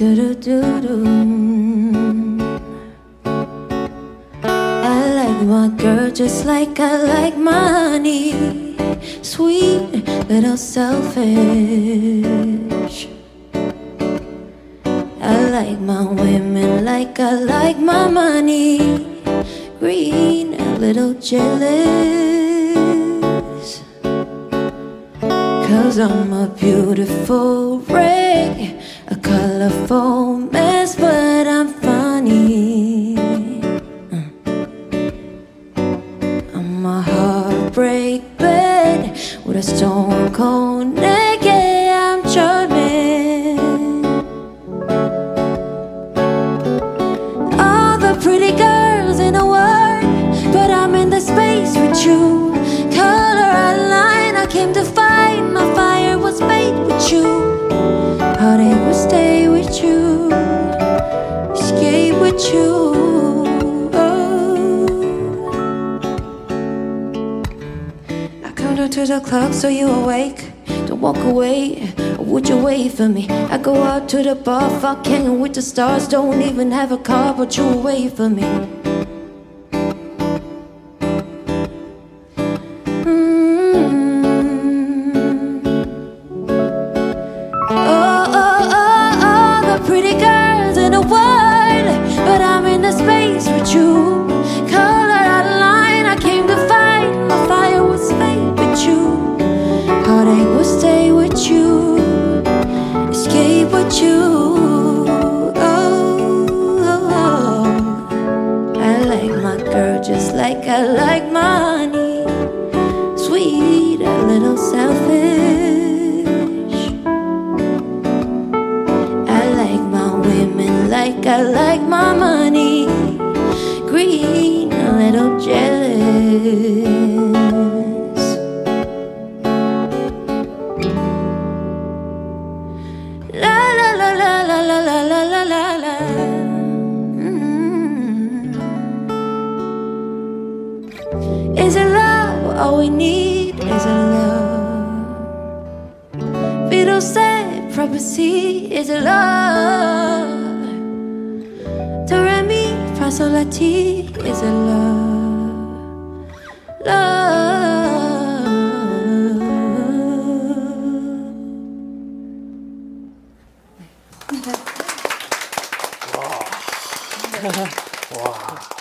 Do do do do. I like my girl just like I like money. Sweet, little selfish. I like my women like I like my money. Green, a little jealous. Cause I'm a beautiful wreck, colorful mess, but I'm funny. Uh. I'm a heartbreak bed with a stone cold yeah, I'm charming. All the pretty girls in the world, but I'm in the space with you. Color outline, I came to find my fire To the clock so you awake. Don't walk away, would you wait for me? I go out to the bar, fuck hanging with the stars. Don't even have a car, but you wait for me. Mm. I like money. Sweet, a little selfish. I like my women like I like my money. Green, a little jealous. La la Is it love? All we need is a love. We don't say prophecy. is a love. Do re is a love. Love. Wow.